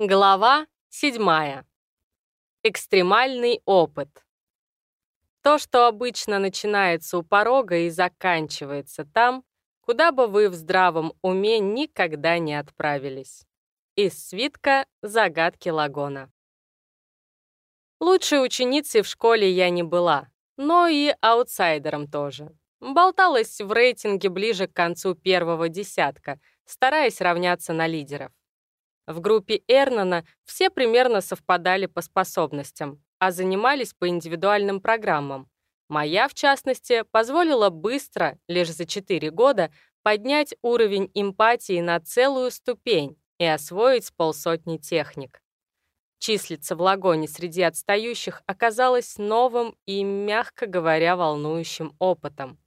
Глава 7. Экстремальный опыт. То, что обычно начинается у порога и заканчивается там, куда бы вы в здравом уме никогда не отправились. Из свитка «Загадки Лагона». Лучшей ученицей в школе я не была, но и аутсайдером тоже. Болталась в рейтинге ближе к концу первого десятка, стараясь равняться на лидеров. В группе Эрнана все примерно совпадали по способностям, а занимались по индивидуальным программам. Моя, в частности, позволила быстро, лишь за 4 года, поднять уровень эмпатии на целую ступень и освоить полсотни техник. Числиться в лагоне среди отстающих оказалось новым и, мягко говоря, волнующим опытом.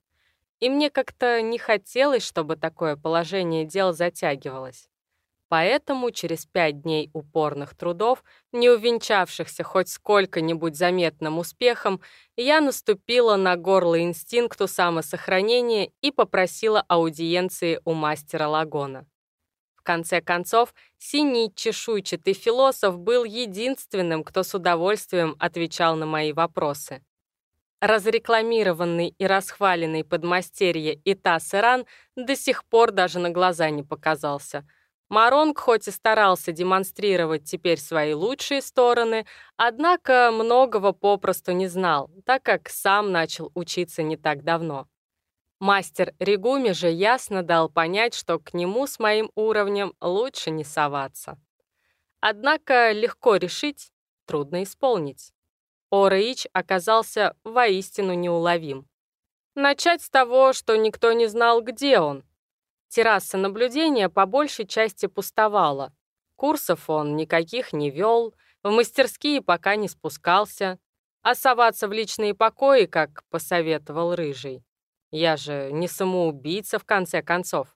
И мне как-то не хотелось, чтобы такое положение дел затягивалось. Поэтому через пять дней упорных трудов, не увенчавшихся хоть сколько-нибудь заметным успехом, я наступила на горло инстинкту самосохранения и попросила аудиенции у мастера Лагона. В конце концов, синий чешуйчатый философ был единственным, кто с удовольствием отвечал на мои вопросы. Разрекламированный и расхваленный подмастерье Итас Иран до сих пор даже на глаза не показался — Маронг хоть и старался демонстрировать теперь свои лучшие стороны, однако многого попросту не знал, так как сам начал учиться не так давно. Мастер Ригуми же ясно дал понять, что к нему с моим уровнем лучше не соваться. Однако легко решить, трудно исполнить. Ораич оказался воистину неуловим. Начать с того, что никто не знал, где он — Терраса наблюдения по большей части пустовала. Курсов он никаких не вел, в мастерские пока не спускался, а соваться в личные покои, как посоветовал Рыжий. Я же не самоубийца, в конце концов.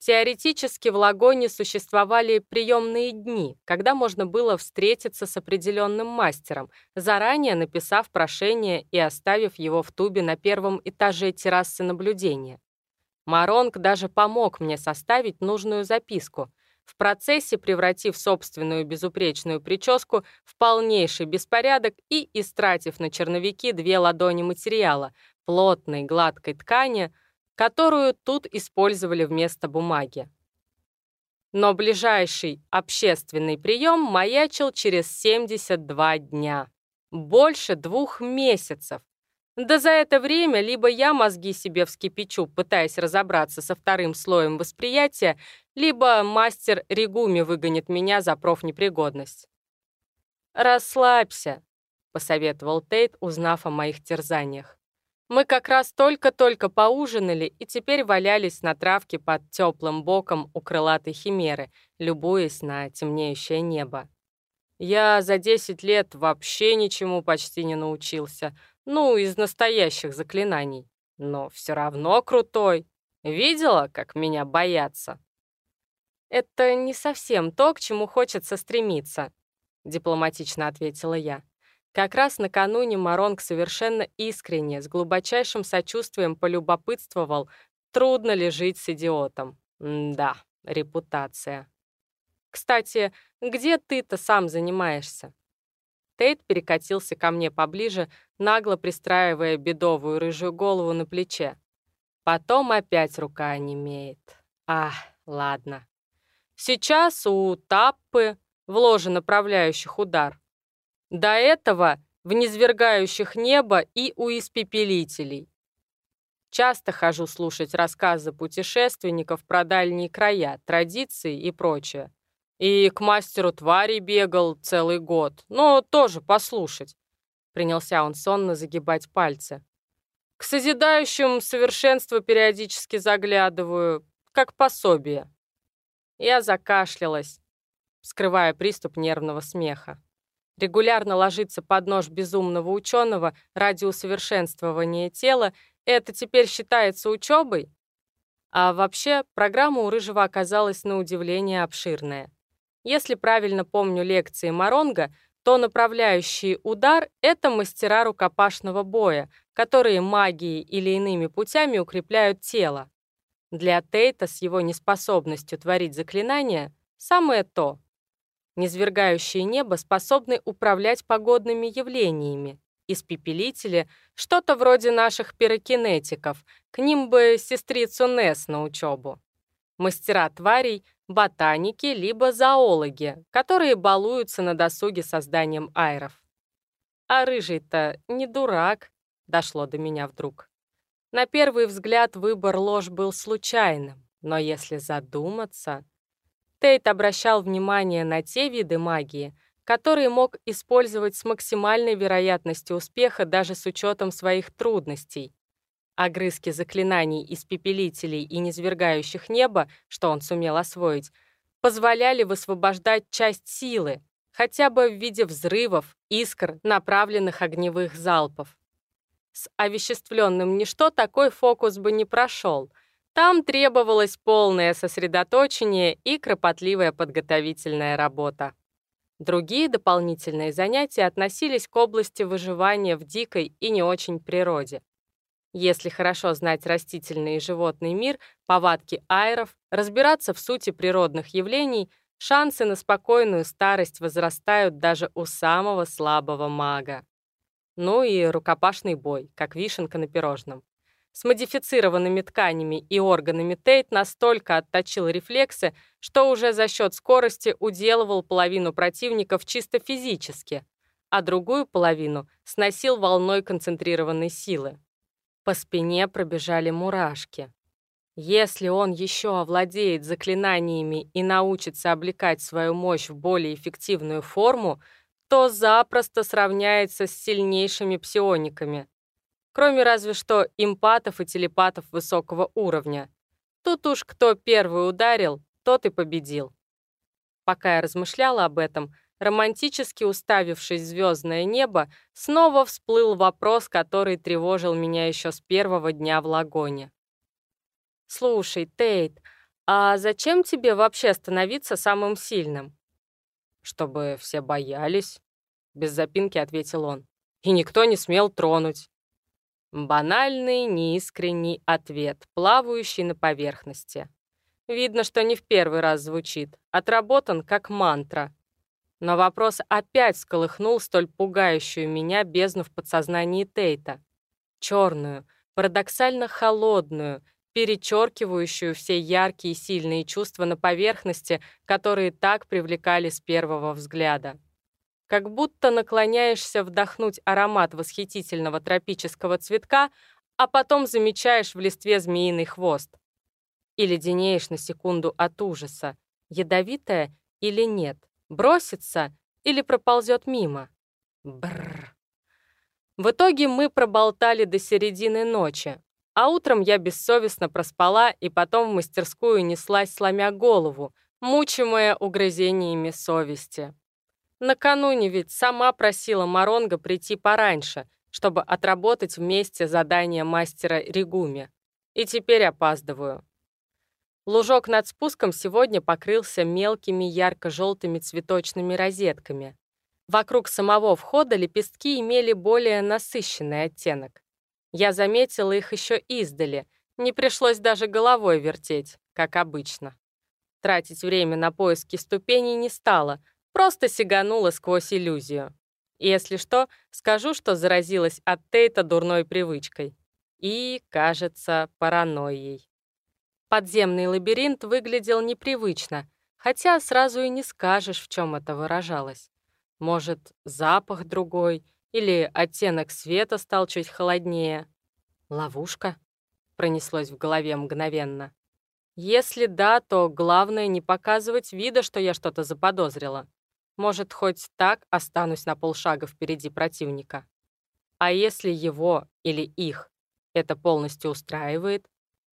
Теоретически в Лагоне существовали приемные дни, когда можно было встретиться с определенным мастером, заранее написав прошение и оставив его в тубе на первом этаже террасы наблюдения. Маронг даже помог мне составить нужную записку, в процессе превратив собственную безупречную прическу в полнейший беспорядок и истратив на черновики две ладони материала, плотной гладкой ткани, которую тут использовали вместо бумаги. Но ближайший общественный прием маячил через 72 дня. Больше двух месяцев. Да за это время либо я мозги себе вскипячу, пытаясь разобраться со вторым слоем восприятия, либо мастер Ригуми выгонит меня за профнепригодность. «Расслабься», — посоветовал Тейт, узнав о моих терзаниях. Мы как раз только-только поужинали и теперь валялись на травке под теплым боком у крылатой химеры, любуясь на темнеющее небо. Я за 10 лет вообще ничему почти не научился — ну, из настоящих заклинаний. Но все равно крутой. Видела, как меня боятся? Это не совсем то, к чему хочется стремиться, дипломатично ответила я. Как раз накануне Маронг совершенно искренне, с глубочайшим сочувствием полюбопытствовал, трудно ли жить с идиотом. М да, репутация. Кстати, где ты-то сам занимаешься? Тейт перекатился ко мне поближе, нагло пристраивая бедовую рыжую голову на плече. Потом опять рука онемеет. А, ладно. Сейчас у Таппы в направляющих удар. До этого в низвергающих небо и у испепелителей. Часто хожу слушать рассказы путешественников про дальние края, традиции и прочее. И к мастеру твари бегал целый год. Но тоже послушать. Принялся он сонно загибать пальцы. К созидающим совершенство периодически заглядываю, как пособие. Я закашлялась, скрывая приступ нервного смеха. Регулярно ложиться под нож безумного ученого ради усовершенствования тела — это теперь считается учебой? А вообще, программа у Рыжего оказалась на удивление обширная. Если правильно помню лекции Маронга, то направляющий удар — это мастера рукопашного боя, которые магией или иными путями укрепляют тело. Для Тейта с его неспособностью творить заклинания — самое то. Низвергающее небо способны управлять погодными явлениями. Испепелители — что-то вроде наших пирокинетиков, к ним бы сестрицу Несс на учебу. Мастера тварей — ботаники либо зоологи, которые балуются на досуге созданием айров. А рыжий-то не дурак, дошло до меня вдруг. На первый взгляд выбор ложь был случайным, но если задуматься... Тейт обращал внимание на те виды магии, которые мог использовать с максимальной вероятностью успеха даже с учетом своих трудностей. Огрызки заклинаний испепелителей и низвергающих небо, что он сумел освоить, позволяли высвобождать часть силы, хотя бы в виде взрывов, искр, направленных огневых залпов. С овеществленным ничто такой фокус бы не прошел. Там требовалось полное сосредоточение и кропотливая подготовительная работа. Другие дополнительные занятия относились к области выживания в дикой и не очень природе. Если хорошо знать растительный и животный мир, повадки айров, разбираться в сути природных явлений, шансы на спокойную старость возрастают даже у самого слабого мага. Ну и рукопашный бой, как вишенка на пирожном. С модифицированными тканями и органами Тейт настолько отточил рефлексы, что уже за счет скорости уделывал половину противников чисто физически, а другую половину сносил волной концентрированной силы. По спине пробежали мурашки. Если он еще овладеет заклинаниями и научится облекать свою мощь в более эффективную форму, то запросто сравняется с сильнейшими псиониками. Кроме разве что импатов и телепатов высокого уровня. Тут уж кто первый ударил, тот и победил. Пока я размышляла об этом, романтически уставившись в звездное небо, снова всплыл вопрос, который тревожил меня еще с первого дня в лагоне. «Слушай, Тейт, а зачем тебе вообще становиться самым сильным?» «Чтобы все боялись», — без запинки ответил он. «И никто не смел тронуть». Банальный, неискренний ответ, плавающий на поверхности. Видно, что не в первый раз звучит, отработан как мантра. Но вопрос опять сколыхнул столь пугающую меня бездну в подсознании Тейта. Черную, парадоксально холодную, перечеркивающую все яркие и сильные чувства на поверхности, которые так привлекали с первого взгляда. Как будто наклоняешься вдохнуть аромат восхитительного тропического цветка, а потом замечаешь в листве змеиный хвост. И леденеешь на секунду от ужаса, ядовитая или нет, бросится или проползет мимо. Бррр. В итоге мы проболтали до середины ночи, а утром я бессовестно проспала и потом в мастерскую неслась, сломя голову, мучимая угрызениями совести. Накануне ведь сама просила Маронга прийти пораньше, чтобы отработать вместе задание мастера Ригуми. И теперь опаздываю. Лужок над спуском сегодня покрылся мелкими ярко-желтыми цветочными розетками. Вокруг самого входа лепестки имели более насыщенный оттенок. Я заметила их еще издали, не пришлось даже головой вертеть, как обычно. Тратить время на поиски ступеней не стала, просто сиганула сквозь иллюзию. Если что, скажу, что заразилась от Тейта дурной привычкой. И, кажется, паранойей. Подземный лабиринт выглядел непривычно, хотя сразу и не скажешь, в чем это выражалось. Может, запах другой — или оттенок света стал чуть холоднее? Ловушка? Пронеслось в голове мгновенно. Если да, то главное не показывать вида, что я что-то заподозрила. Может, хоть так останусь на полшага впереди противника. А если его или их это полностью устраивает?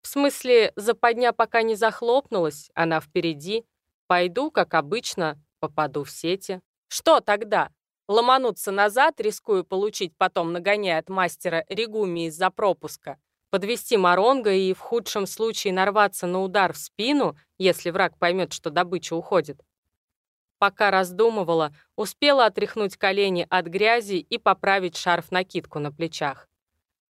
В смысле, западня пока не захлопнулась, она впереди. Пойду, как обычно, попаду в сети. Что тогда? Ломануться назад, рискуя получить потом нагоняя от мастера Ригуми из-за пропуска, подвести Маронга и в худшем случае нарваться на удар в спину, если враг поймет, что добыча уходит. Пока раздумывала, успела отряхнуть колени от грязи и поправить шарф-накидку на плечах.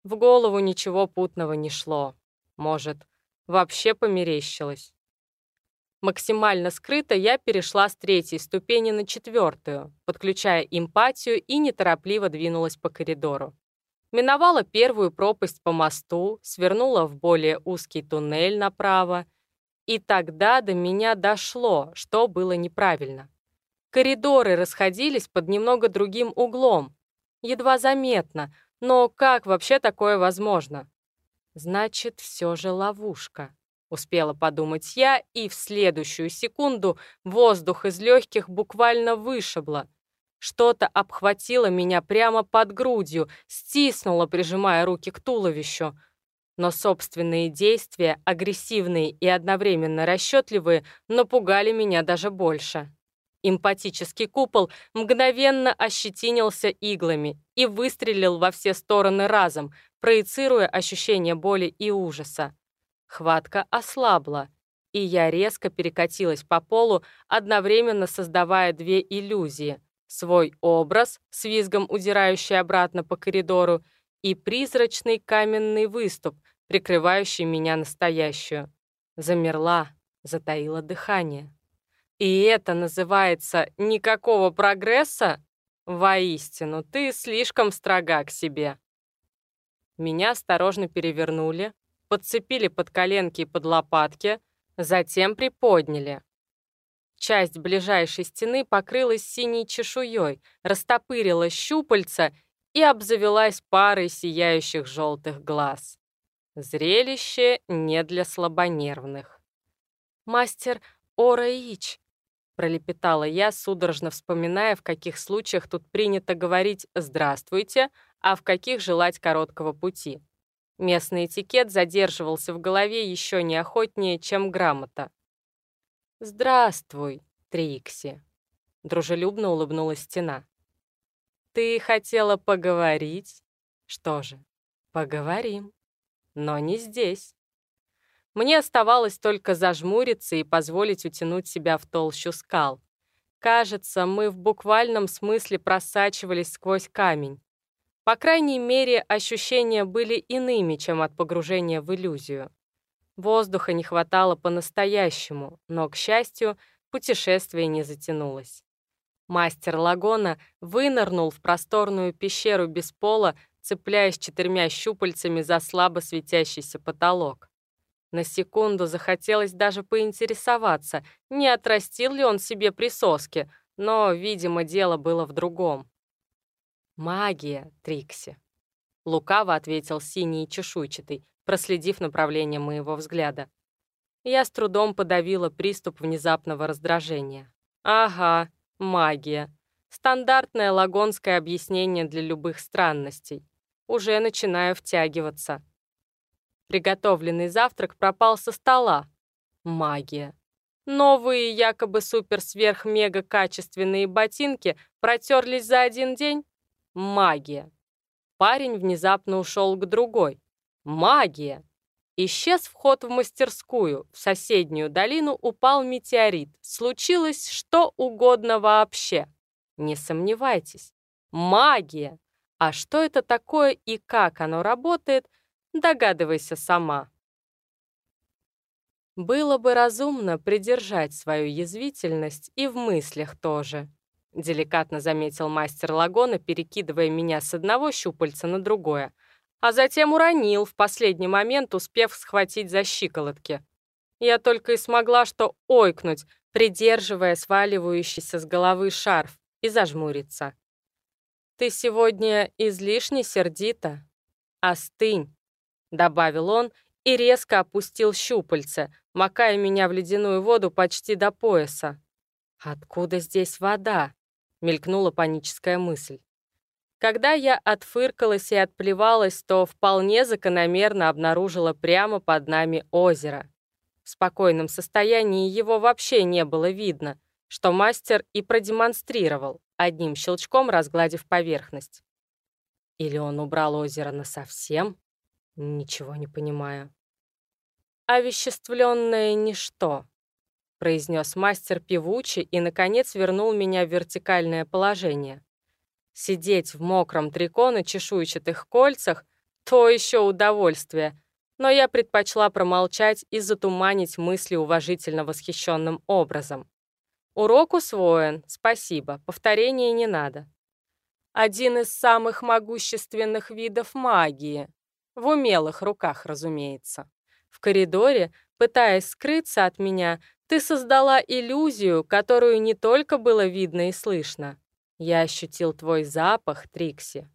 В голову ничего путного не шло. Может, вообще померещилось. Максимально скрыто я перешла с третьей ступени на четвертую, подключая эмпатию и неторопливо двинулась по коридору. Миновала первую пропасть по мосту, свернула в более узкий туннель направо, и тогда до меня дошло, что было неправильно. Коридоры расходились под немного другим углом. Едва заметно, но как вообще такое возможно? Значит, все же ловушка. Успела подумать я, и в следующую секунду воздух из легких буквально вышибло. Что-то обхватило меня прямо под грудью, стиснуло, прижимая руки к туловищу. Но собственные действия, агрессивные и одновременно расчетливые, напугали меня даже больше. Эмпатический купол мгновенно ощетинился иглами и выстрелил во все стороны разом, проецируя ощущение боли и ужаса. Хватка ослабла, и я резко перекатилась по полу, одновременно создавая две иллюзии. Свой образ, с визгом удирающий обратно по коридору, и призрачный каменный выступ, прикрывающий меня настоящую. Замерла, затаила дыхание. И это называется «никакого прогресса»? Воистину, ты слишком строга к себе. Меня осторожно перевернули, подцепили под коленки и под лопатки, затем приподняли. Часть ближайшей стены покрылась синей чешуей, растопырила щупальца и обзавелась парой сияющих желтых глаз. Зрелище не для слабонервных. «Мастер Ораич», пролепетала я, судорожно вспоминая, в каких случаях тут принято говорить «здравствуйте», а в каких желать короткого пути. Местный этикет задерживался в голове еще неохотнее, чем грамота. «Здравствуй, Трикси», — дружелюбно улыбнулась стена. «Ты хотела поговорить? Что же, поговорим, но не здесь». Мне оставалось только зажмуриться и позволить утянуть себя в толщу скал. Кажется, мы в буквальном смысле просачивались сквозь камень. По крайней мере, ощущения были иными, чем от погружения в иллюзию. Воздуха не хватало по-настоящему, но, к счастью, путешествие не затянулось. Мастер Лагона вынырнул в просторную пещеру без пола, цепляясь четырьмя щупальцами за слабо светящийся потолок. На секунду захотелось даже поинтересоваться, не отрастил ли он себе присоски, но, видимо, дело было в другом. «Магия, Трикси», — лукаво ответил синий чешуйчатый, проследив направление моего взгляда. Я с трудом подавила приступ внезапного раздражения. «Ага, магия. Стандартное лагонское объяснение для любых странностей. Уже начинаю втягиваться». Приготовленный завтрак пропал со стола. Магия. Новые якобы супер-сверх-мега-качественные ботинки протерлись за один день. Магия. Парень внезапно ушел к другой. Магия. Исчез вход в мастерскую. В соседнюю долину упал метеорит. Случилось что угодно вообще. Не сомневайтесь. Магия. А что это такое и как оно работает – Догадывайся сама. Было бы разумно придержать свою язвительность и в мыслях тоже, деликатно заметил мастер Лагона, перекидывая меня с одного щупальца на другое, а затем уронил в последний момент, успев схватить за щиколотки. Я только и смогла что ойкнуть, придерживая сваливающийся с головы шарф, и зажмуриться. «Ты сегодня излишне сердита. Остынь. — добавил он и резко опустил щупальца, макая меня в ледяную воду почти до пояса. «Откуда здесь вода?» — мелькнула паническая мысль. Когда я отфыркалась и отплевалась, то вполне закономерно обнаружила прямо под нами озеро. В спокойном состоянии его вообще не было видно, что мастер и продемонстрировал, одним щелчком разгладив поверхность. Или он убрал озеро насовсем? Ничего не понимаю. «Овеществленное ничто», — произнес мастер певучий и, наконец, вернул меня в вертикальное положение. Сидеть в мокром трико на чешуйчатых кольцах — то еще удовольствие. но я предпочла промолчать и затуманить мысли уважительно восхищенным образом. Урок усвоен, спасибо, повторения не надо. Один из самых могущественных видов магии. В умелых руках, разумеется. В коридоре, пытаясь скрыться от меня, ты создала иллюзию, которую не только было видно и слышно. Я ощутил твой запах, Трикси.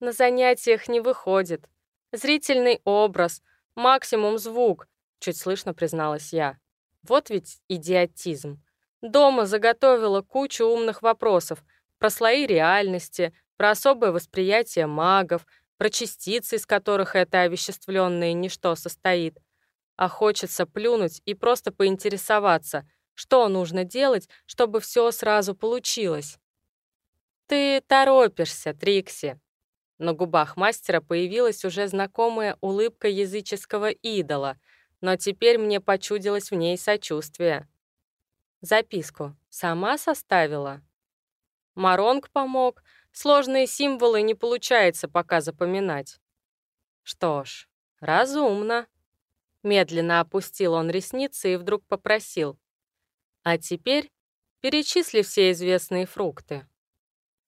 На занятиях не выходит, Зрительный образ, максимум звук, чуть слышно призналась я. Вот ведь идиотизм. Дома заготовила кучу умных вопросов про слои реальности, про особое восприятие магов, про частицы, из которых это овеществленное ничто состоит. А хочется плюнуть и просто поинтересоваться, что нужно делать, чтобы все сразу получилось. «Ты торопишься, Трикси», на губах мастера появилась уже знакомая улыбка языческого идола, но теперь мне почудилось в ней сочувствие. Записку сама составила? Маронг помог, сложные символы не получается пока запоминать. Что ж, разумно. Медленно опустил он ресницы и вдруг попросил. А теперь перечисли все известные фрукты.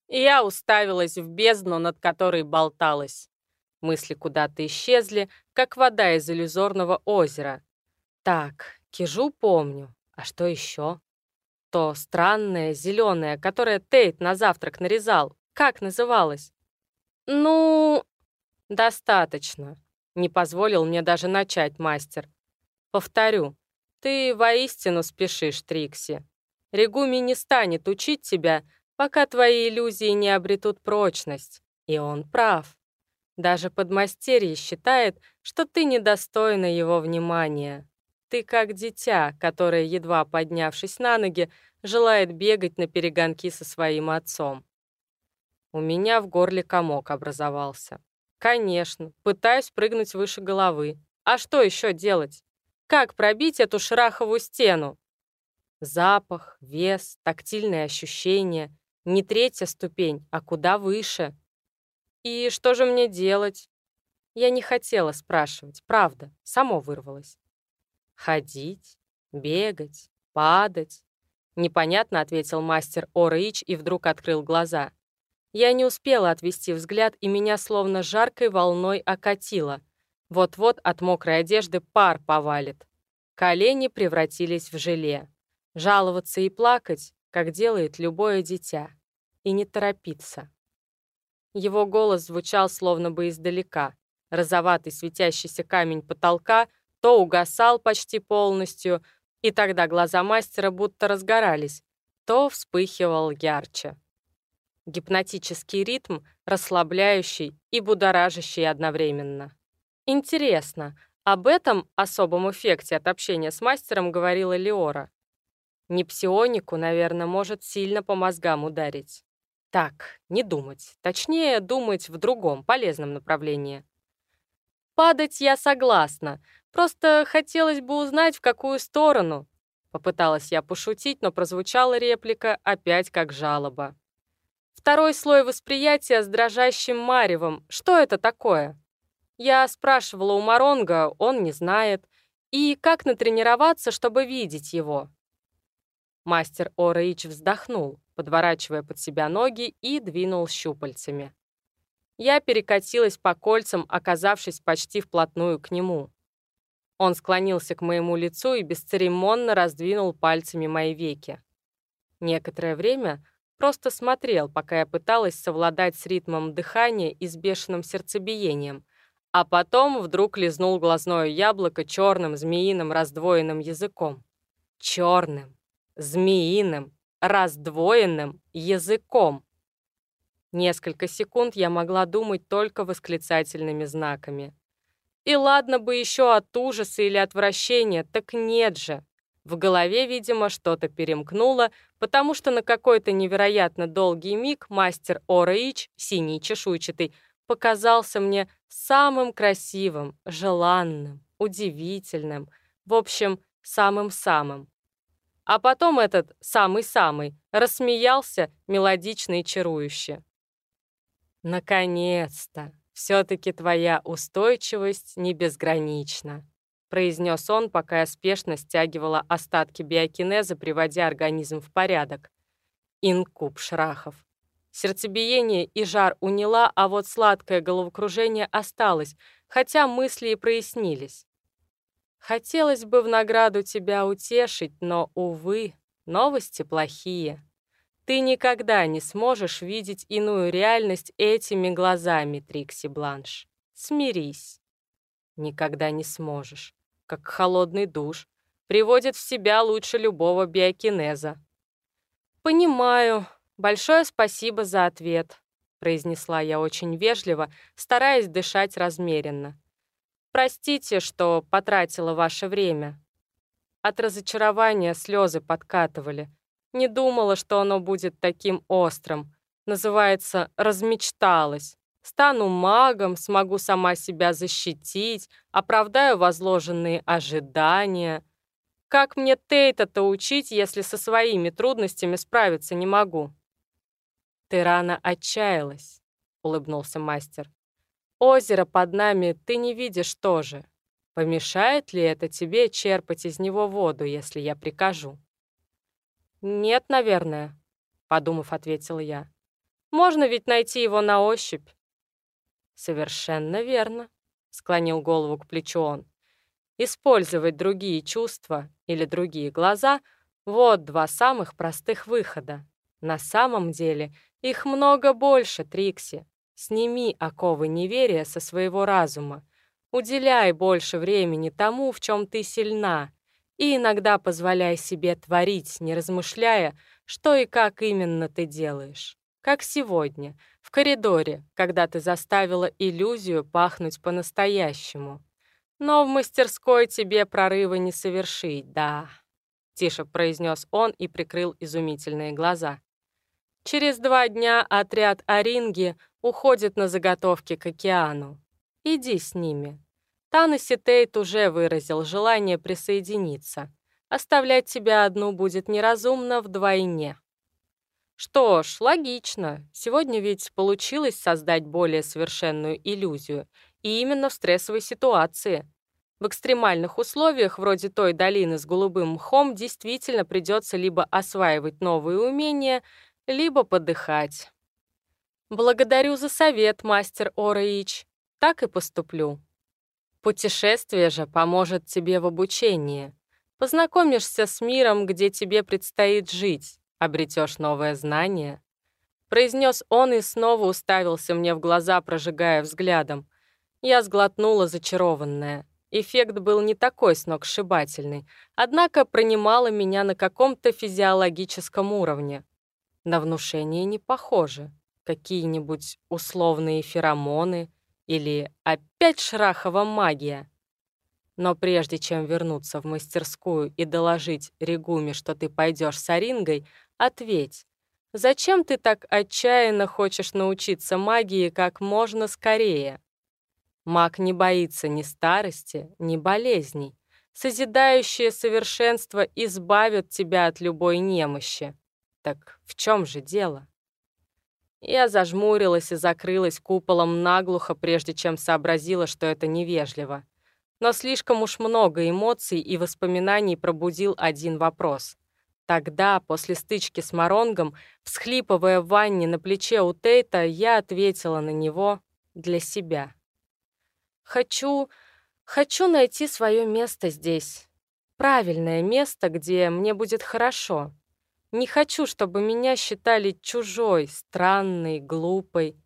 Я уставилась в бездну, над которой болталась. Мысли куда-то исчезли, как вода из иллюзорного озера. Так, кижу помню. А что еще? То странное зеленое, которое Тейт на завтрак нарезал. Как называлось? Ну, достаточно. Не позволил мне даже начать мастер. Повторю, ты воистину спешишь, Трикси. Регуми не станет учить тебя, пока твои иллюзии не обретут прочность. И он прав. Даже подмастерье считает, что ты недостойна его внимания. Ты как дитя, которое, едва поднявшись на ноги, желает бегать на перегонки со своим отцом. У меня в горле комок образовался. Конечно, пытаюсь прыгнуть выше головы. А что еще делать? Как пробить эту шраховую стену? Запах, вес, тактильные ощущения — не третья ступень, а куда выше. И что же мне делать? Я не хотела спрашивать, правда, само вырвалось. Ходить, бегать, падать. Непонятно, ответил мастер Орыч и вдруг открыл глаза. Я не успела отвести взгляд, и меня словно жаркой волной окатило. Вот-вот от мокрой одежды пар повалит. Колени превратились в желе. Жаловаться и плакать как делает любое дитя, и не торопиться. Его голос звучал словно бы издалека. Розоватый светящийся камень потолка то угасал почти полностью, и тогда глаза мастера будто разгорались, то вспыхивал ярче. Гипнотический ритм, расслабляющий и будоражащий одновременно. Интересно, об этом особом эффекте от общения с мастером говорила Леора. Не псионику, наверное, может сильно по мозгам ударить. Так, не думать. Точнее, думать в другом, полезном направлении. Падать я согласна. Просто хотелось бы узнать, в какую сторону. Попыталась я пошутить, но прозвучала реплика опять как жалоба. Второй слой восприятия с дрожащим маревом. Что это такое? Я спрашивала у Маронга, он не знает. И как натренироваться, чтобы видеть его? Мастер Орейч вздохнул, подворачивая под себя ноги и двинул щупальцами. Я перекатилась по кольцам, оказавшись почти вплотную к нему. Он склонился к моему лицу и бесцеремонно раздвинул пальцами мои веки. Некоторое время просто смотрел, пока я пыталась совладать с ритмом дыхания и с бешеным сердцебиением, а потом вдруг лизнул глазное яблоко черным змеиным раздвоенным языком. Черным змеиным, раздвоенным языком. Несколько секунд я могла думать только восклицательными знаками. И ладно бы еще от ужаса или отвращения, так нет же. В голове, видимо, что-то перемкнуло, потому что на какой-то невероятно долгий миг мастер Ораич, синий чешуйчатый, показался мне самым красивым, желанным, удивительным, в общем, самым-самым. А потом этот самый-самый рассмеялся мелодично и чарующе. «Наконец-то! все-таки твоя устойчивость не безгранична», произнес он, пока я спешно стягивала остатки биокинеза, приводя организм в порядок. Инкуб Шрахов. Сердцебиение и жар уняла, а вот сладкое головокружение осталось, хотя мысли и прояснились. Хотелось бы в награду тебя утешить, но, увы, новости плохие. Ты никогда не сможешь видеть иную реальность этими глазами, Трикси Бланш. Смирись. Никогда не сможешь. Как холодный душ. Приводит в себя лучше любого биокинеза. Понимаю. Большое спасибо за ответ, произнесла я очень вежливо, стараясь дышать размеренно. Простите, что потратила ваше время. От разочарования слезы подкатывали. Не думала, что оно будет таким острым. Называется «размечталась». Стану магом, смогу сама себя защитить, оправдаю возложенные ожидания. Как мне Тейта-то учить, если со своими трудностями справиться не могу? Ты рано отчаялась, улыбнулся мастер. Озеро под нами ты не видишь тоже. Помешает ли это тебе черпать из него воду, если я прикажу? «Нет, наверное», — подумав, ответила я. «Можно ведь найти его на ощупь». «Совершенно верно», — склонил голову к плечу он. «Использовать другие чувства или другие глаза — вот два самых простых выхода. На самом деле их много больше, Трикси. Сними оковы неверия со своего разума. Уделяй больше времени тому, в чем ты сильна, и иногда позволяй себе творить, не размышляя, что и как именно ты делаешь. Как сегодня, в коридоре, когда ты заставила иллюзию пахнуть по-настоящему. Но в мастерской тебе прорыва не совершить, да. Тише произнес он и прикрыл изумительные глаза. Через два дня отряд Оринги уходит на заготовки к океану. Иди с ними, Танаси Тейт уже выразил желание присоединиться. Оставлять тебя одну будет неразумно вдвойне. Что ж, логично. Сегодня ведь получилось создать более совершенную иллюзию, и именно в стрессовой ситуации. В экстремальных условиях, вроде той долины с голубым мхом, действительно придется либо осваивать новые умения, либо подыхать. Благодарю за совет, мастер Ораич. Так и поступлю. Путешествие же поможет тебе в обучении. Познакомишься с миром, где тебе предстоит жить, обретешь новое знание. Произнес он и снова уставился мне в глаза, прожигая взглядом. Я сглотнула зачарованная. Эффект был не такой сногсшибательный, однако пронимало меня на каком-то физиологическом уровне. На внушение не похоже. Какие-нибудь условные феромоны, или опять Шрахова магия? Но прежде чем вернуться в мастерскую и доложить Регуме, что ты пойдешь с Арингой, ответь, зачем ты так отчаянно хочешь научиться магии как можно скорее? Маг не боится ни старости, ни болезней. Созидающее совершенство избавит тебя от любой немощи. Так в чем же дело? Я зажмурилась и закрылась куполом наглухо, прежде чем сообразила, что это невежливо. Но слишком уж много эмоций и воспоминаний пробудил один вопрос. Тогда, после стычки с Маронгом, всхлипывая в ванне на плече у Тейта, я ответила на него для себя. «Хочу... хочу найти свое место здесь. Правильное место, где мне будет хорошо. Не хочу, чтобы меня считали чужой, странной, глупой.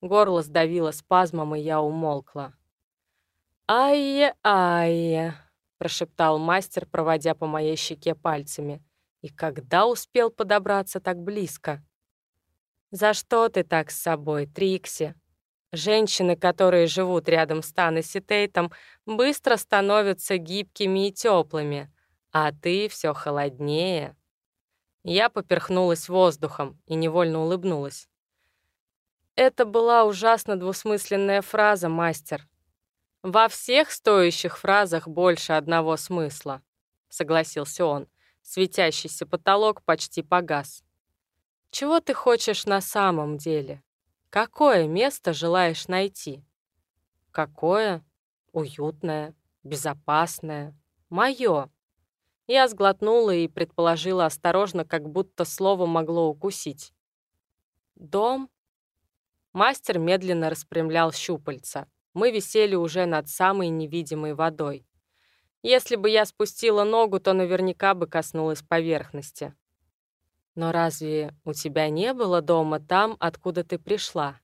Горло сдавило спазмом, и я умолкла. «Айе-айе», — прошептал мастер, проводя по моей щеке пальцами. «И когда успел подобраться так близко?» «За что ты так с собой, Трикси?» Женщины, которые живут рядом с Таннесси Тейтом, быстро становятся гибкими и теплыми, а ты все холоднее. Я поперхнулась воздухом и невольно улыбнулась. Это была ужасно двусмысленная фраза, мастер. Во всех стоящих фразах больше одного смысла, согласился он. Светящийся потолок почти погас. Чего ты хочешь на самом деле? Какое место желаешь найти? Какое? Уютное, безопасное. Мое. Я сглотнула и предположила осторожно, как будто слово могло укусить. Дом? Мастер медленно распрямлял щупальца. Мы висели уже над самой невидимой водой. Если бы я спустила ногу, то наверняка бы коснулась поверхности. Но разве у тебя не было дома там, откуда ты пришла?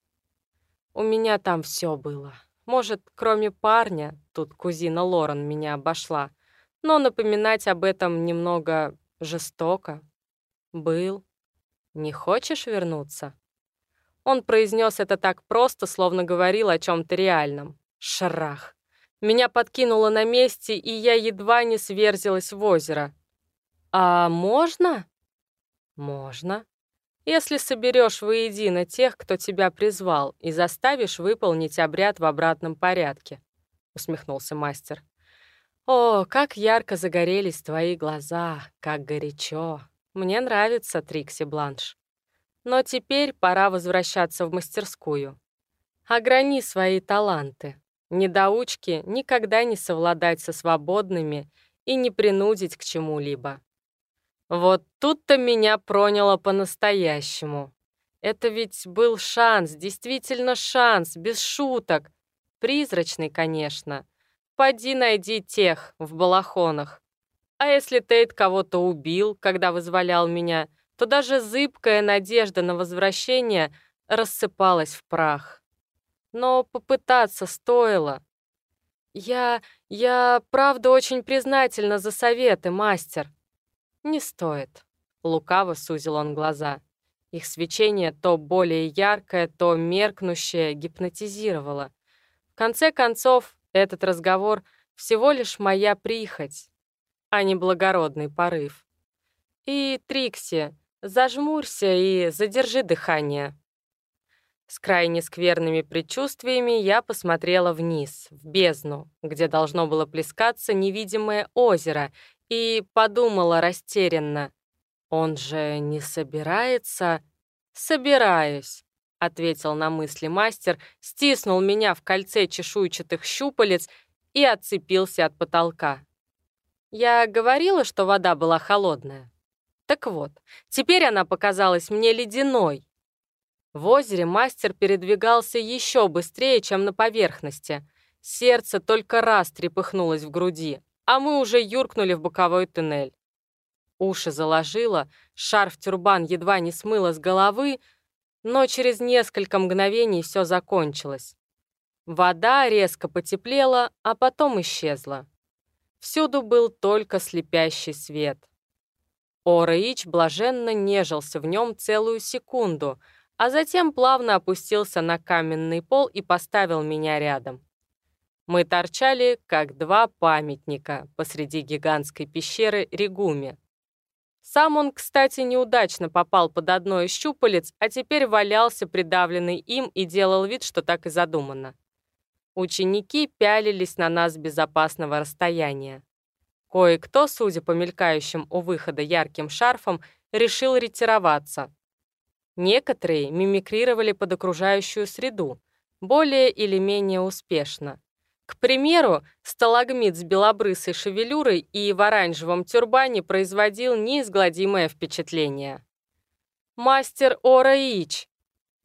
У меня там все было. Может, кроме парня, тут кузина Лорен меня обошла, но напоминать об этом немного жестоко. Был. Не хочешь вернуться? Он произнес это так просто, словно говорил о чем-то реальном. Шарах. Меня подкинуло на месте, и я едва не сверзилась в озеро. «А можно?» «Можно. Если соберешь воедино тех, кто тебя призвал, и заставишь выполнить обряд в обратном порядке», — усмехнулся мастер. «О, как ярко загорелись твои глаза, как горячо. Мне нравится Трикси Бланш. Но теперь пора возвращаться в мастерскую. Ограни свои таланты. Недоучки никогда не совладать со свободными и не принудить к чему-либо. Вот тут-то меня проняло по-настоящему. Это ведь был шанс, действительно шанс, без шуток. Призрачный, конечно. Поди найди тех в балахонах. А если Тейт кого-то убил, когда вызволял меня, то даже зыбкая надежда на возвращение рассыпалась в прах но попытаться стоило. Я... я правда очень признательна за советы, мастер. Не стоит. Лукаво сузил он глаза. Их свечение то более яркое, то меркнущее гипнотизировало. В конце концов, этот разговор всего лишь моя прихоть, а не благородный порыв. И, Трикси, зажмурься и задержи дыхание. С крайне скверными предчувствиями я посмотрела вниз, в бездну, где должно было плескаться невидимое озеро, и подумала растерянно. «Он же не собирается?» «Собираюсь», — ответил на мысли мастер, стиснул меня в кольце чешуйчатых щупалец и отцепился от потолка. Я говорила, что вода была холодная. Так вот, теперь она показалась мне ледяной, в озере мастер передвигался еще быстрее, чем на поверхности. Сердце только раз трепыхнулось в груди, а мы уже юркнули в боковой туннель. Уши заложило, шарф-тюрбан едва не смыло с головы, но через несколько мгновений все закончилось. Вода резко потеплела, а потом исчезла. Всюду был только слепящий свет. Ораич блаженно нежился в нем целую секунду — а затем плавно опустился на каменный пол и поставил меня рядом. Мы торчали, как два памятника посреди гигантской пещеры Ригуми. Сам он, кстати, неудачно попал под одно из щупалец, а теперь валялся придавленный им и делал вид, что так и задумано. Ученики пялились на нас с безопасного расстояния. Кое-кто, судя по мелькающим у выхода ярким шарфам, решил ретироваться, Некоторые мимикрировали под окружающую среду, более или менее успешно. К примеру, сталагмит с белобрысой шевелюрой и в оранжевом тюрбане производил неизгладимое впечатление. «Мастер Ораич!»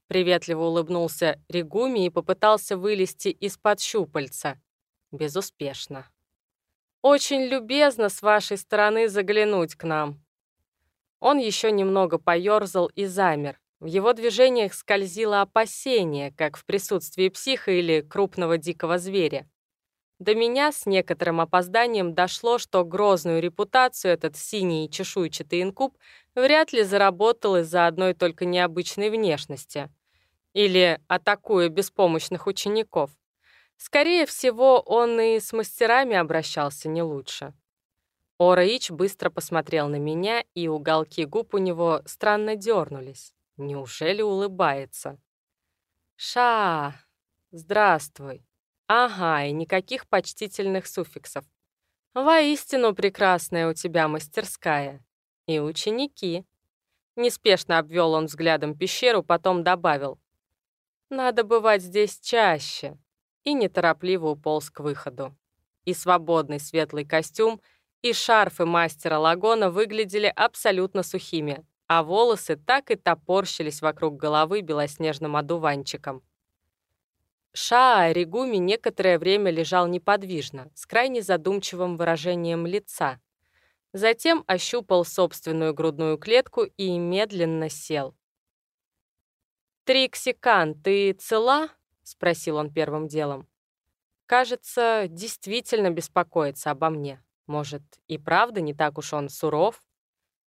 Приветливо улыбнулся Ригуми и попытался вылезти из-под щупальца. Безуспешно. «Очень любезно с вашей стороны заглянуть к нам». Он еще немного поерзал и замер, в его движениях скользило опасение, как в присутствии психа или крупного дикого зверя. До меня с некоторым опозданием дошло, что грозную репутацию этот синий чешуйчатый инкуб вряд ли заработал из-за одной только необычной внешности. Или атакуя беспомощных учеников. Скорее всего, он и с мастерами обращался не лучше. Ораич быстро посмотрел на меня, и уголки губ у него странно дернулись. Неужели улыбается? Ша, здравствуй. Ага, и никаких почтительных суффиксов. Воистину прекрасная у тебя мастерская. И ученики. Неспешно обвел он взглядом пещеру, потом добавил. Надо бывать здесь чаще. И неторопливо уполз к выходу. И свободный светлый костюм, и шарфы мастера Лагона выглядели абсолютно сухими, а волосы так и топорщились вокруг головы белоснежным одуванчиком. Шаа Ригуми некоторое время лежал неподвижно, с крайне задумчивым выражением лица. Затем ощупал собственную грудную клетку и медленно сел. «Триксикан, ты цела?» — спросил он первым делом. «Кажется, действительно беспокоится обо мне. Может, и правда не так уж он суров?»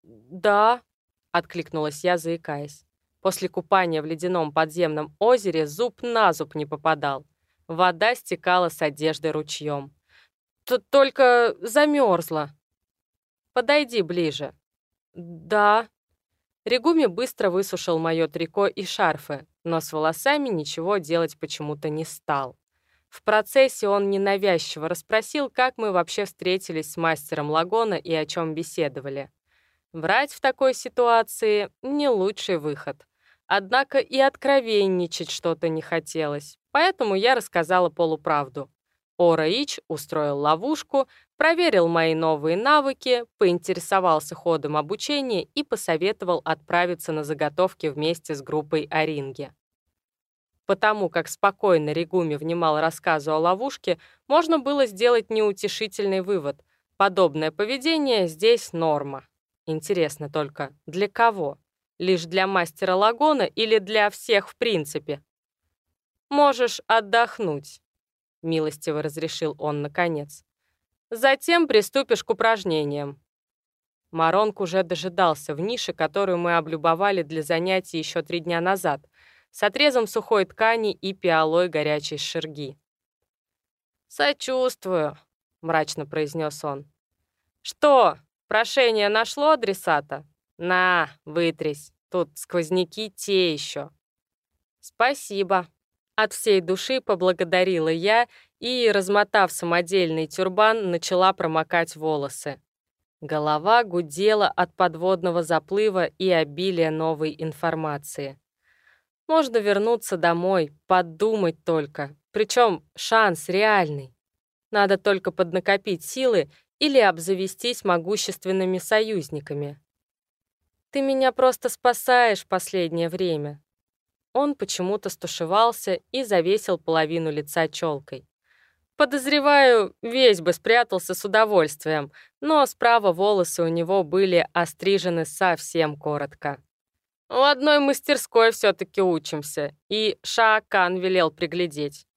«Да», — откликнулась я, заикаясь. После купания в ледяном подземном озере зуб на зуб не попадал. Вода стекала с одежды ручьем. «Только замерзла». «Подойди ближе». «Да». Регуми быстро высушил мое трико и шарфы, но с волосами ничего делать почему-то не стал. В процессе он ненавязчиво расспросил, как мы вообще встретились с мастером Лагона и о чем беседовали. Врать в такой ситуации — не лучший выход. Однако и откровенничать что-то не хотелось, поэтому я рассказала полуправду. Ора Ич устроил ловушку, проверил мои новые навыки, поинтересовался ходом обучения и посоветовал отправиться на заготовки вместе с группой Оринги. Потому как спокойно Ригуми внимал рассказу о ловушке, можно было сделать неутешительный вывод. Подобное поведение здесь норма. Интересно только, для кого? Лишь для мастера Лагона или для всех в принципе? «Можешь отдохнуть», — милостиво разрешил он наконец. «Затем приступишь к упражнениям». Маронг уже дожидался в нише, которую мы облюбовали для занятий еще три дня назад, с отрезом сухой ткани и пиалой горячей шерги. «Сочувствую», — мрачно произнес он. «Что, прошение нашло адресата?» «На, вытрись, тут сквозняки те еще». «Спасибо». От всей души поблагодарила я и, размотав самодельный тюрбан, начала промокать волосы. Голова гудела от подводного заплыва и обилия новой информации. Можно вернуться домой, подумать только. Причем шанс реальный. Надо только поднакопить силы или обзавестись могущественными союзниками. Ты меня просто спасаешь последнее время». Он почему-то стушевался и завесил половину лица челкой. Подозреваю, весь бы спрятался с удовольствием, но справа волосы у него были острижены совсем коротко. В одной мастерской все-таки учимся, и Шаакан велел приглядеть,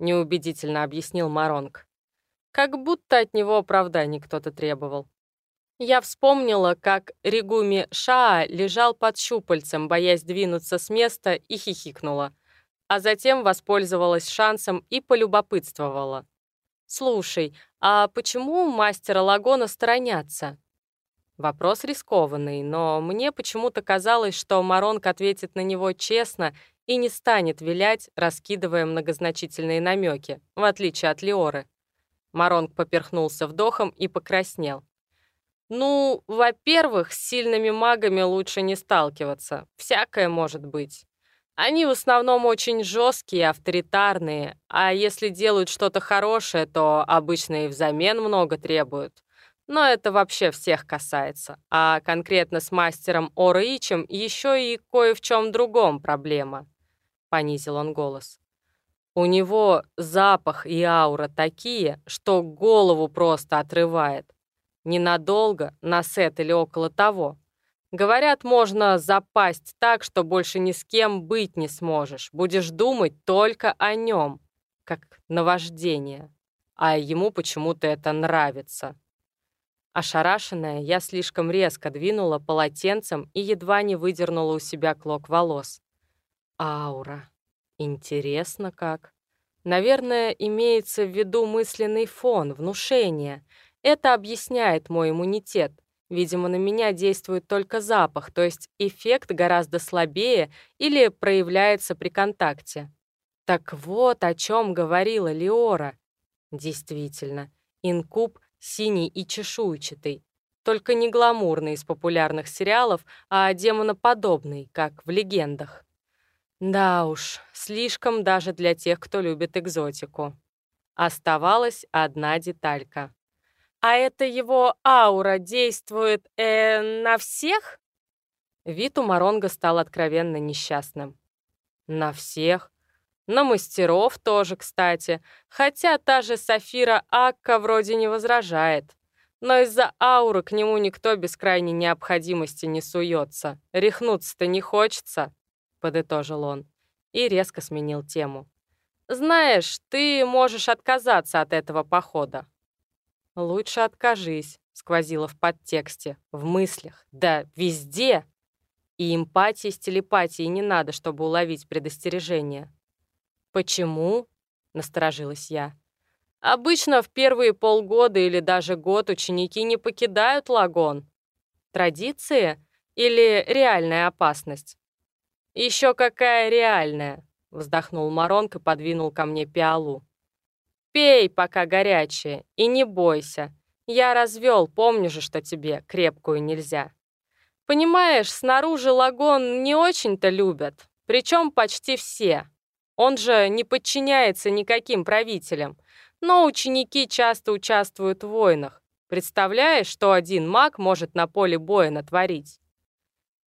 неубедительно объяснил Маронг. Как будто от него оправданий кто-то требовал. Я вспомнила, как Ригуми Шаа лежал под щупальцем, боясь двинуться с места, и хихикнула. А затем воспользовалась шансом и полюбопытствовала. «Слушай, а почему мастера Лагона сторонятся?» Вопрос рискованный, но мне почему-то казалось, что Маронг ответит на него честно и не станет вилять, раскидывая многозначительные намеки, в отличие от Леоры. Маронг поперхнулся вдохом и покраснел. Ну, во-первых, с сильными магами лучше не сталкиваться. Всякое может быть. Они в основном очень жесткие авторитарные, а если делают что-то хорошее, то обычно и взамен много требуют. Но это вообще всех касается. А конкретно с мастером Ороичем еще и кое в чем другом проблема. Понизил он голос. У него запах и аура такие, что голову просто отрывает. Ненадолго, на сет или около того. Говорят, можно запасть так, что больше ни с кем быть не сможешь. Будешь думать только о нем, как наваждение. А ему почему-то это нравится. Ошарашенная, я слишком резко двинула полотенцем и едва не выдернула у себя клок волос. Аура. Интересно как. Наверное, имеется в виду мысленный фон, внушение — это объясняет мой иммунитет. Видимо, на меня действует только запах, то есть эффект гораздо слабее или проявляется при контакте. Так вот, о чем говорила Леора. Действительно, инкуб синий и чешуйчатый. Только не гламурный из популярных сериалов, а демоноподобный, как в легендах. Да уж, слишком даже для тех, кто любит экзотику. Оставалась одна деталька. А это его аура действует э, на всех? Вид у Моронга стал откровенно несчастным. На всех? На мастеров тоже, кстати. Хотя та же Сафира Акка вроде не возражает. Но из-за ауры к нему никто без крайней необходимости не суется. Рехнуться-то не хочется, подытожил он и резко сменил тему. «Знаешь, ты можешь отказаться от этого похода». «Лучше откажись», — сквозило в подтексте, в мыслях, да везде. И эмпатии с телепатией не надо, чтобы уловить предостережение. «Почему?» — насторожилась я. «Обычно в первые полгода или даже год ученики не покидают лагон. Традиция или реальная опасность?» «Еще какая реальная!» — вздохнул Маронк и подвинул ко мне пиалу. «Пей, пока горячее, и не бойся. Я развел, помню же, что тебе крепкую нельзя. Понимаешь, снаружи лагон не очень-то любят, причем почти все. Он же не подчиняется никаким правителям, но ученики часто участвуют в войнах. Представляешь, что один маг может на поле боя натворить?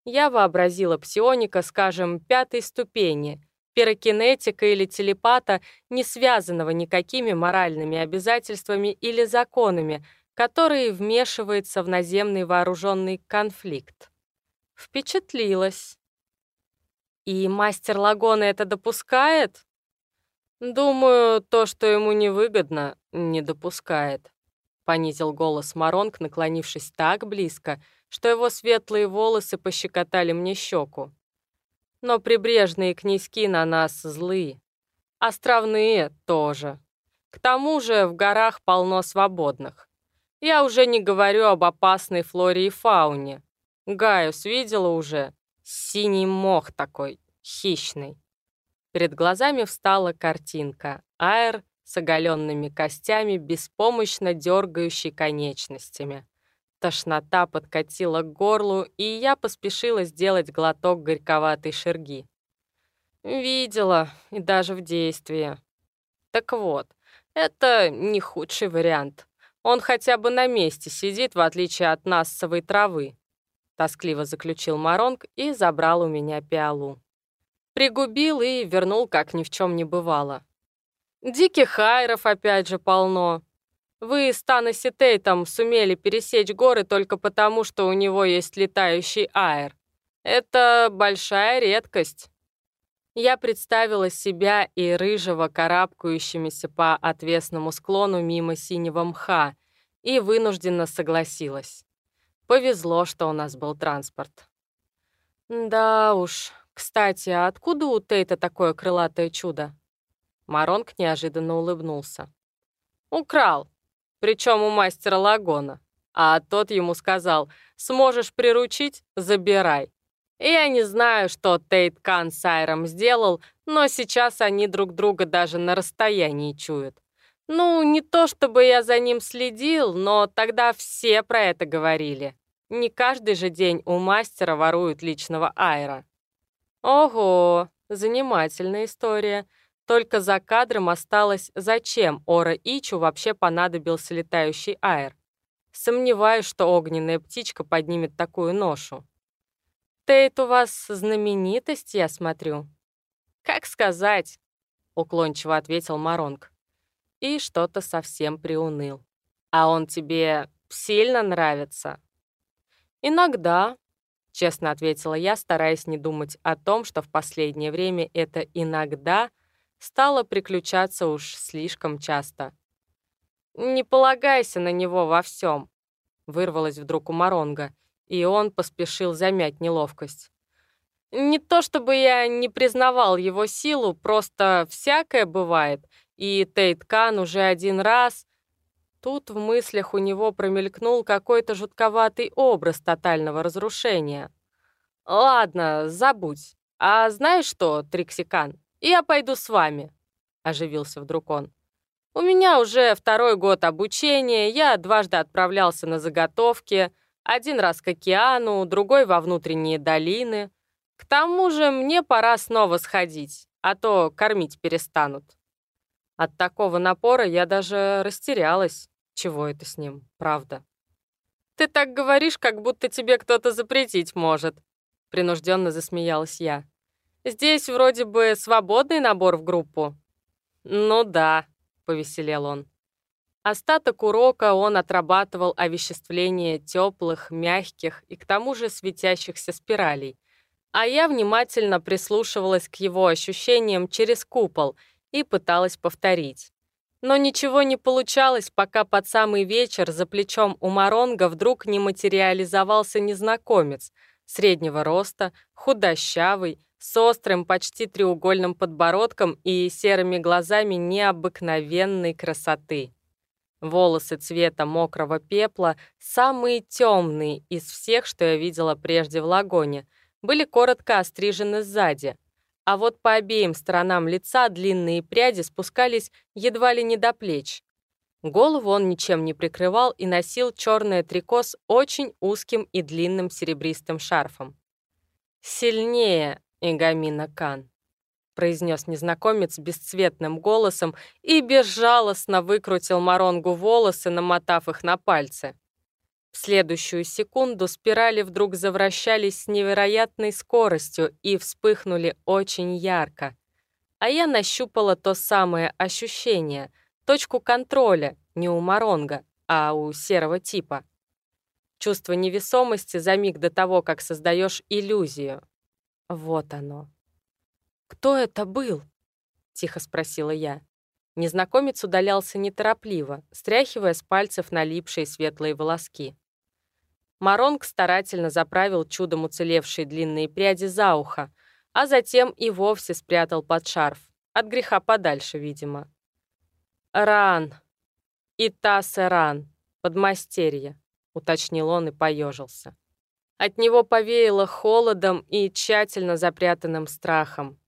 Я вообразила псионика, скажем, пятой ступени, пирокинетика или телепата, не связанного никакими моральными обязательствами или законами, который вмешивается в наземный вооруженный конфликт. Впечатлилась. И мастер Лагона это допускает? Думаю, то, что ему невыгодно, не допускает. Понизил голос Маронг, наклонившись так близко, что его светлые волосы пощекотали мне щеку. Но прибрежные князьки на нас злые. Островные тоже. К тому же в горах полно свободных. Я уже не говорю об опасной флоре и фауне. Гaius видела уже? Синий мох такой, хищный. Перед глазами встала картинка. Аэр с оголенными костями, беспомощно дергающий конечностями. Тошнота подкатила к горлу, и я поспешила сделать глоток горьковатой шерги. Видела, и даже в действии. Так вот, это не худший вариант. Он хотя бы на месте сидит, в отличие от нассовой травы. Тоскливо заключил Маронг и забрал у меня пиалу. Пригубил и вернул, как ни в чем не бывало. Диких хайров опять же полно. Вы с Танаси Тейтом сумели пересечь горы только потому, что у него есть летающий аэр. Это большая редкость. Я представила себя и рыжего, карабкающимися по отвесному склону мимо синего мха, и вынужденно согласилась. Повезло, что у нас был транспорт. Да уж. Кстати, а откуда у Тейта такое крылатое чудо? Маронг неожиданно улыбнулся. Украл причем у мастера Лагона. А тот ему сказал, сможешь приручить — забирай. Я не знаю, что Тейт Кан с Айром сделал, но сейчас они друг друга даже на расстоянии чуют. Ну, не то чтобы я за ним следил, но тогда все про это говорили. Не каждый же день у мастера воруют личного Айра. Ого, занимательная история. Только за кадром осталось, зачем Ора Ичу вообще понадобился летающий аэр. Сомневаюсь, что огненная птичка поднимет такую ношу. «Тейт у вас знаменитость, я смотрю». «Как сказать?» — уклончиво ответил Маронг. И что-то совсем приуныл. «А он тебе сильно нравится?» «Иногда», — честно ответила я, стараясь не думать о том, что в последнее время это «иногда» — стало приключаться уж слишком часто. «Не полагайся на него во всем», — вырвалось вдруг у Маронга, и он поспешил замять неловкость. «Не то чтобы я не признавал его силу, просто всякое бывает, и Тейт Кан уже один раз...» Тут в мыслях у него промелькнул какой-то жутковатый образ тотального разрушения. «Ладно, забудь. А знаешь что, Триксикан, «Я пойду с вами», — оживился вдруг он. «У меня уже второй год обучения, я дважды отправлялся на заготовки, один раз к океану, другой во внутренние долины. К тому же мне пора снова сходить, а то кормить перестанут. От такого напора я даже растерялась. Чего это с ним, правда? Ты так говоришь, как будто тебе кто-то запретить может. Принужденно засмеялась я. Здесь вроде бы свободный набор в группу. Ну да, повеселел он. Остаток урока он отрабатывал овеществление теплых, мягких и к тому же светящихся спиралей, а я внимательно прислушивалась к его ощущениям через купол и пыталась повторить. Но ничего не получалось, пока под самый вечер за плечом у Маронга вдруг не материализовался незнакомец, среднего роста, худощавый, с острым, почти треугольным подбородком и серыми глазами необыкновенной красоты. Волосы цвета мокрого пепла, самые темные из всех, что я видела прежде в лагоне, были коротко острижены сзади, а вот по обеим сторонам лица длинные пряди спускались едва ли не до плеч. Голову он ничем не прикрывал и носил черное трико очень узким и длинным серебристым шарфом. «Сильнее, Игамина Кан», — произнес незнакомец бесцветным голосом и безжалостно выкрутил Маронгу волосы, намотав их на пальцы. В следующую секунду спирали вдруг завращались с невероятной скоростью и вспыхнули очень ярко. А я нащупала то самое ощущение, точку контроля, не у Маронга, а у серого типа. Чувство невесомости за миг до того, как создаешь иллюзию. Вот оно. «Кто это был?» — тихо спросила я. Незнакомец удалялся неторопливо, стряхивая с пальцев налипшие светлые волоски. Маронг старательно заправил чудом уцелевшие длинные пряди за ухо, а затем и вовсе спрятал под шарф. От греха подальше, видимо. «Ран! Итаса Ран! Подмастерье!» — уточнил он и поежился. От него повеяло холодом и тщательно запрятанным страхом.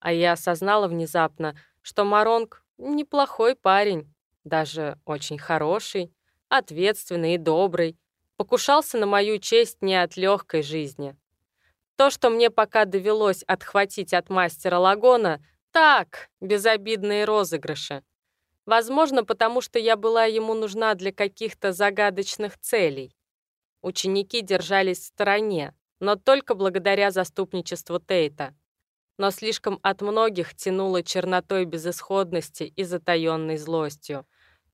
А я осознала внезапно, что Маронг — неплохой парень, даже очень хороший, ответственный и добрый, покушался на мою честь не от легкой жизни. То, что мне пока довелось отхватить от мастера Лагона, так, безобидные розыгрыши. Возможно, потому что я была ему нужна для каких-то загадочных целей. Ученики держались в стороне, но только благодаря заступничеству Тейта. Но слишком от многих тянуло чернотой безысходности и затаённой злостью.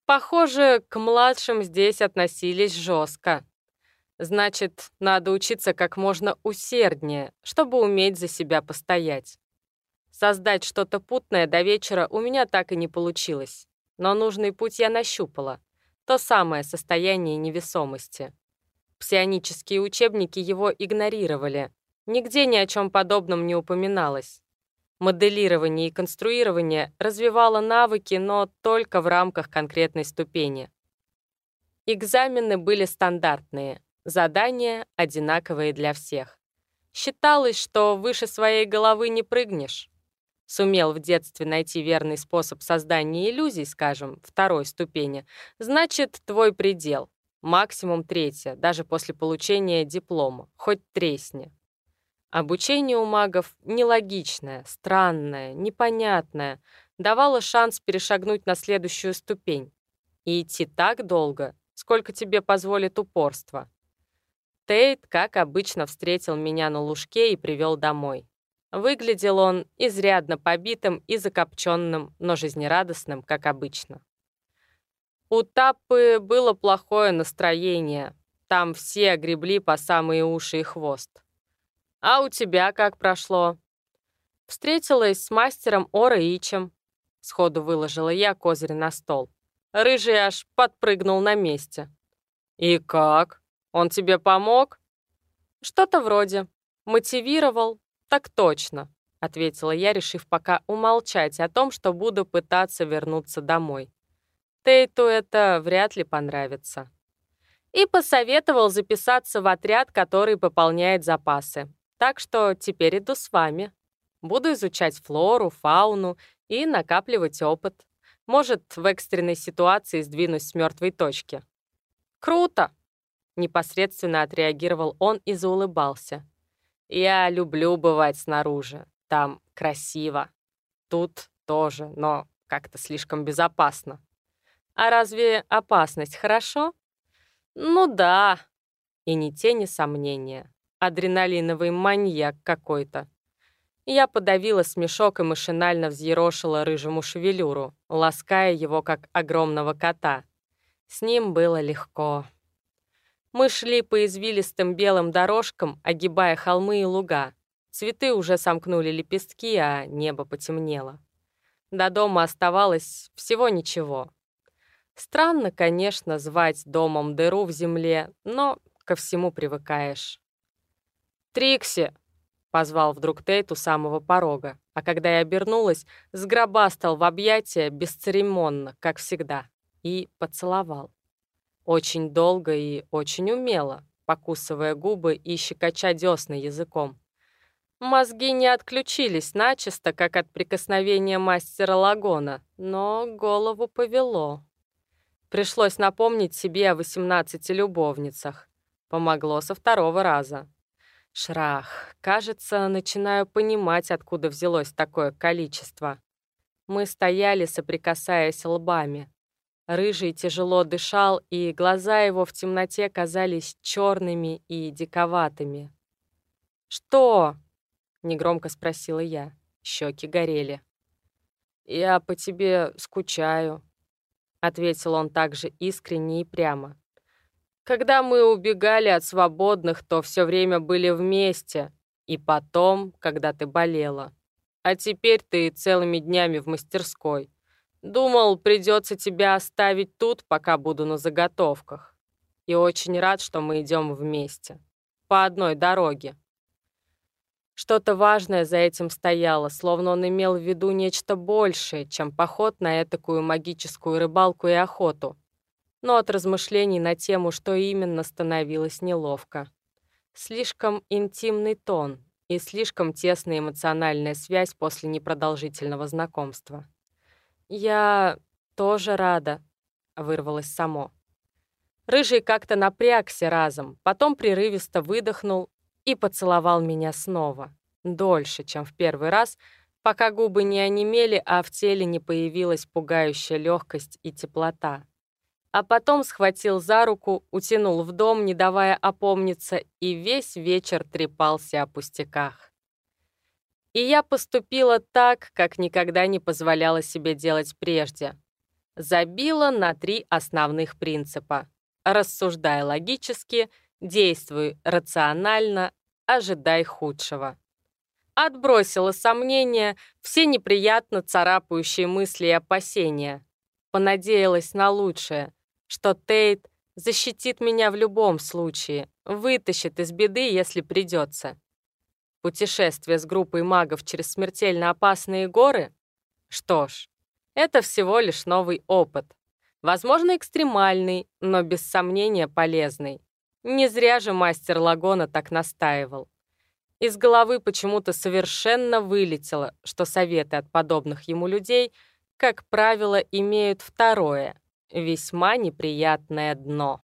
Похоже, к младшим здесь относились жестко. Значит, надо учиться как можно усерднее, чтобы уметь за себя постоять. Создать что-то путное до вечера у меня так и не получилось. Но нужный путь я нащупала. То самое состояние невесомости. Псионические учебники его игнорировали. Нигде ни о чем подобном не упоминалось. Моделирование и конструирование развивало навыки, но только в рамках конкретной ступени. Экзамены были стандартные, Задания одинаковые для всех. Считалось, что выше своей головы не прыгнешь. Сумел в детстве найти верный способ создания иллюзий, скажем, второй ступени, значит, твой предел. Максимум третья, даже после получения диплома, хоть тресни. Обучение у магов нелогичное, странное, непонятное, давало шанс перешагнуть на следующую ступень и идти так долго, сколько тебе позволит упорство. Тейт, как обычно, встретил меня на лужке и привел домой. Выглядел он изрядно побитым и закопченным, но жизнерадостным, как обычно. У Таппы было плохое настроение. Там все огребли по самые уши и хвост. «А у тебя как прошло?» Встретилась с мастером Ора Ичем. Сходу выложила я козырь на стол. Рыжий аж подпрыгнул на месте. «И как?» Он тебе помог?» «Что-то вроде. Мотивировал. Так точно», — ответила я, решив пока умолчать о том, что буду пытаться вернуться домой. Тейту это вряд ли понравится. И посоветовал записаться в отряд, который пополняет запасы. Так что теперь иду с вами. Буду изучать флору, фауну и накапливать опыт. Может, в экстренной ситуации сдвинусь с мертвой точки. «Круто!» Непосредственно отреагировал он и заулыбался. Я люблю бывать снаружи. Там красиво. Тут тоже, но как-то слишком безопасно. А разве опасность хорошо? Ну да. И ни тени сомнения. Адреналиновый маньяк какой-то. Я подавила смешок и машинально взъерошила рыжему шевелюру, лаская его, как огромного кота. С ним было легко. Мы шли по извилистым белым дорожкам, огибая холмы и луга. Цветы уже сомкнули лепестки, а небо потемнело. До дома оставалось всего ничего. Странно, конечно, звать домом дыру в земле, но ко всему привыкаешь. «Трикси!» Позвал вдруг Тейт у самого порога, а когда я обернулась, сгробастал в объятия бесцеремонно, как всегда, и поцеловал. Очень долго и очень умело, покусывая губы и щекоча десны языком. Мозги не отключились начисто, как от прикосновения мастера Лагона, но голову повело. Пришлось напомнить себе о 18 любовницах. Помогло со второго раза. Шрах, кажется, начинаю понимать, откуда взялось такое количество. Мы стояли, соприкасаясь лбами. Рыжий тяжело дышал, и глаза его в темноте казались черными и диковатыми. «Что?» — негромко спросила я. Щеки горели. «Я по тебе скучаю», — ответил он также искренне и прямо. Когда мы убегали от свободных, то все время были вместе. И потом, когда ты болела. А теперь ты целыми днями в мастерской. Думал, придется тебя оставить тут, пока буду на заготовках. И очень рад, что мы идем вместе. По одной дороге. Что-то важное за этим стояло, словно он имел в виду нечто большее, чем поход на этакую магическую рыбалку и охоту но от размышлений на тему, что именно, становилось неловко. Слишком интимный тон и слишком тесная эмоциональная связь после непродолжительного знакомства. «Я тоже рада», — вырвалось само. Рыжий как-то напрягся разом, потом прерывисто выдохнул и поцеловал меня снова, дольше, чем в первый раз, пока губы не онемели, а в теле не появилась пугающая легкость и теплота а потом схватил за руку, утянул в дом, не давая опомниться, и весь вечер трепался о пустяках. И я поступила так, как никогда не позволяла себе делать прежде. Забила на три основных принципа. Рассуждай логически, действуй рационально, ожидай худшего. Отбросила сомнения, все неприятно царапающие мысли и опасения. Понадеялась на лучшее — что Тейт защитит меня в любом случае, вытащит из беды, если придется. Путешествие с группой магов через смертельно опасные горы? Что ж, это всего лишь новый опыт. Возможно, экстремальный, но без сомнения полезный. Не зря же мастер Лагона так настаивал. Из головы почему-то совершенно вылетело, что советы от подобных ему людей, как правило, имеют второе, весьма неприятное дно.